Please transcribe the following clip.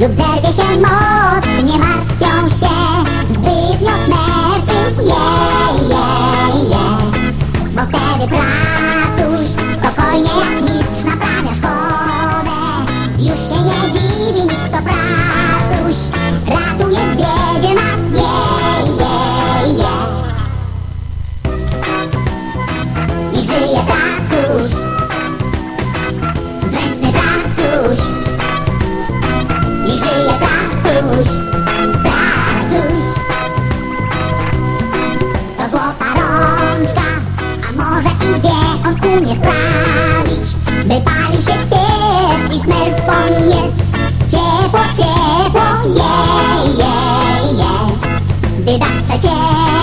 Lub zerwie się most, nie ma Pan jest ciepło, ciepło, je, je, je. Wydawcze ciepło.